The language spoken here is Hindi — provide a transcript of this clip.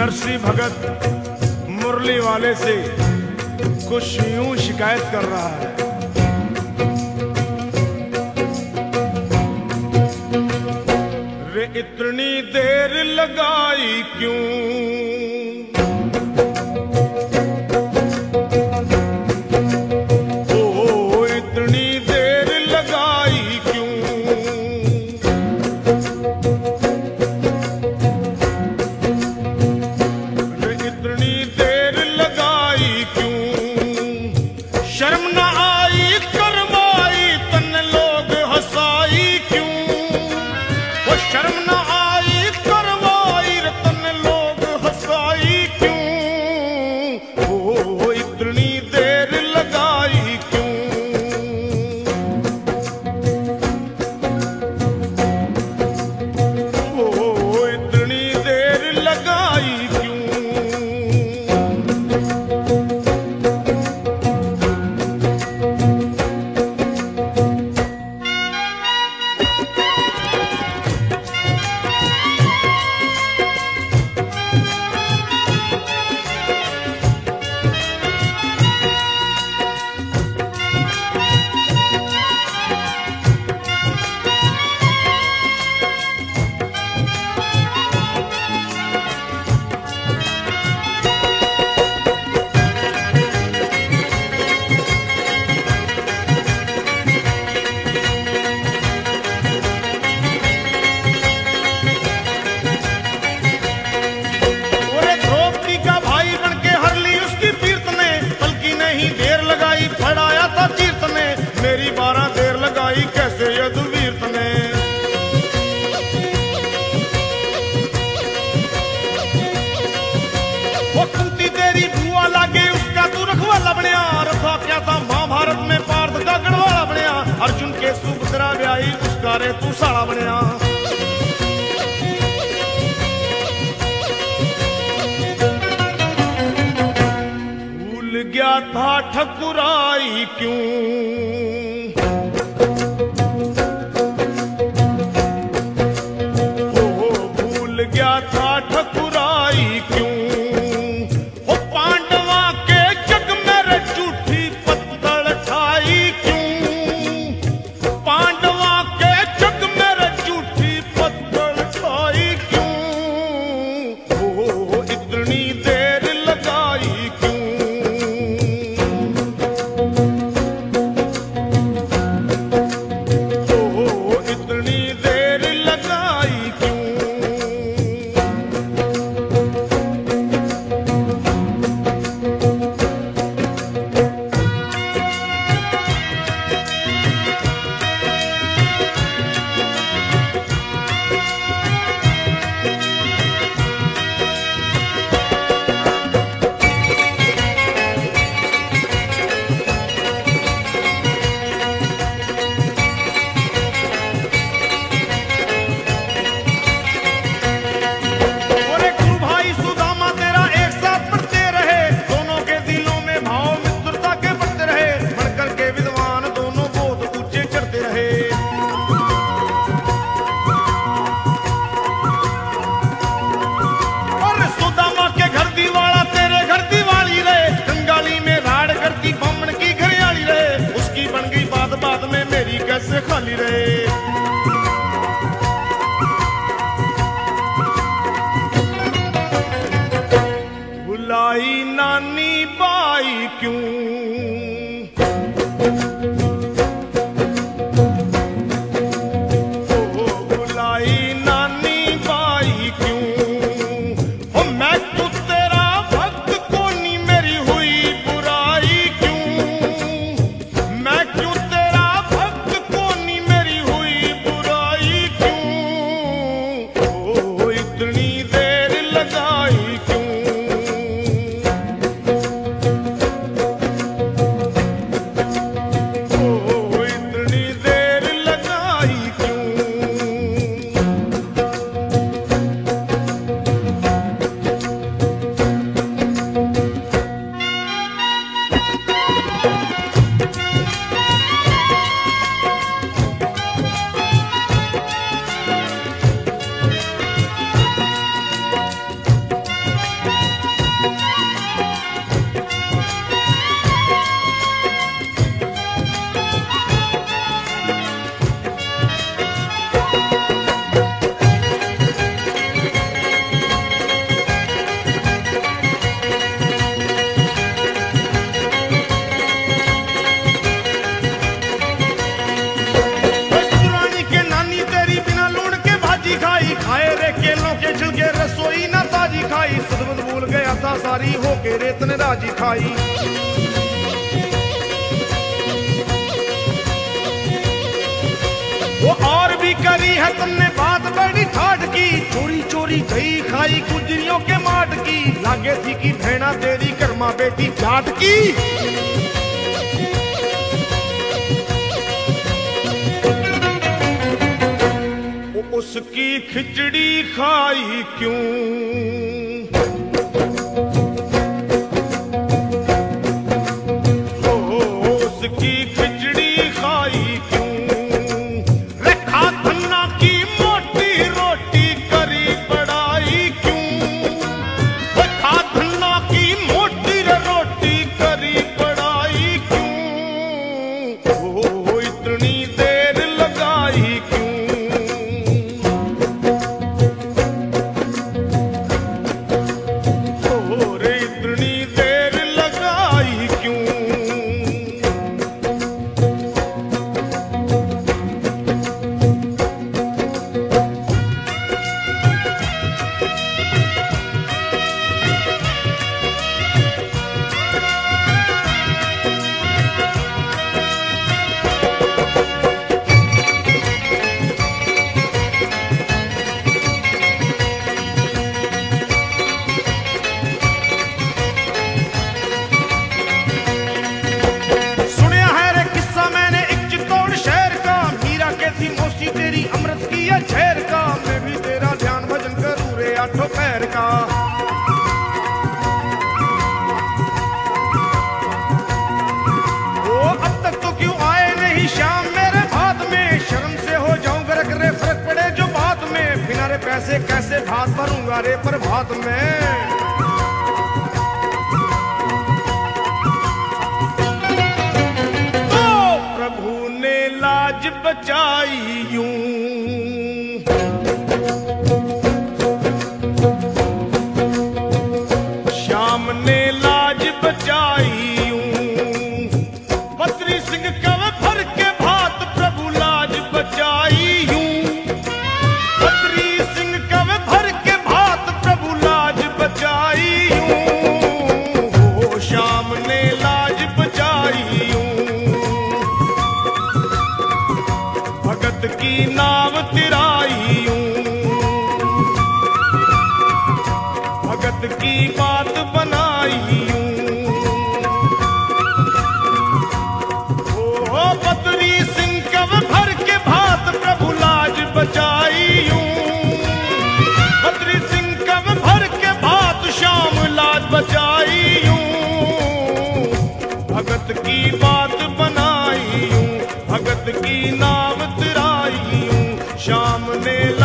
नरसी भगत मुरली वाले से कुछ यूँ शिकायत कर रहा है। रे इतनी देर लगाई क्यों? ठकुराई क्यों? के रेतन राज़ी खाई। वो और भी करी है तुमने बात बड़ी ठाट की। चोरी चोरी गई खाई गुजरियों के माट की। लागे थी कि भेड़ा तेरी कर्मा बेटी जाट की। उसकी खिचड़ी खाई क्यों? अमृत की है झेर का मैं भी तेरा ध्यान भजन करूँ रे आठों पैर का। अब तक तो क्यों आए नहीं शाम मेरे भात में? शर्म से हो रे, फ़र्क पड़े जो में। बिना रे पैसे कैसे भात भरूँगा रे पर भात में? my name. सामने